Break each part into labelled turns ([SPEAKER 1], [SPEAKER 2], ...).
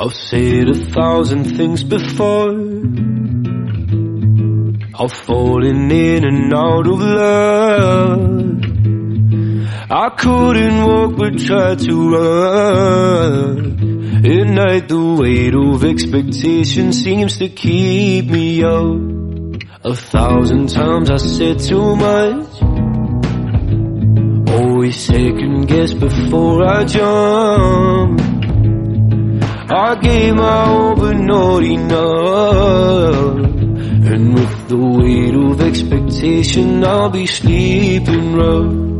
[SPEAKER 1] I've said a thousand things before. I've fallen in and out of love. I couldn't walk but tried to run. At night the weight of expectation seems to keep me up. A thousand times I said too much. Always second guess before I jump. I gave my all but not enough. And with the weight of expectation, I'll be sleeping rough.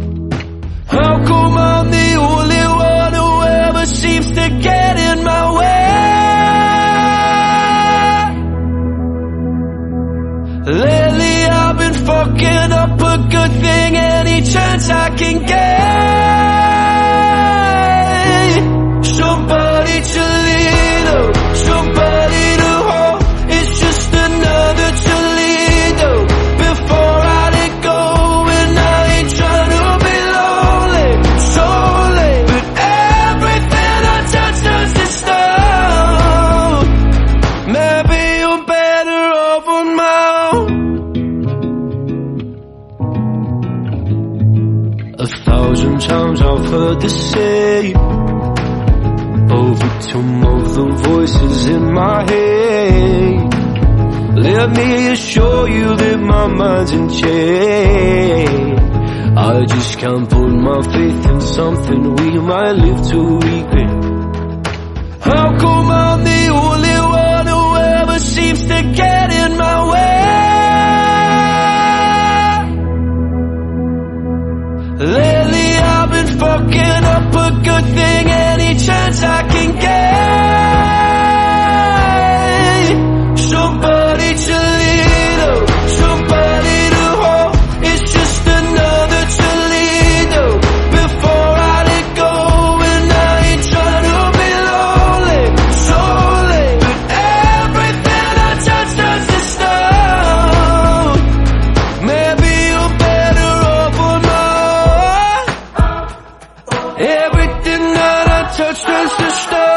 [SPEAKER 1] Thousand times I've heard the same. Victim of the voices in my head. Let me assure you that my mind's in check. I just can't put my faith in something we might live to regret. How come good thing any chance I touch this, this, stuff.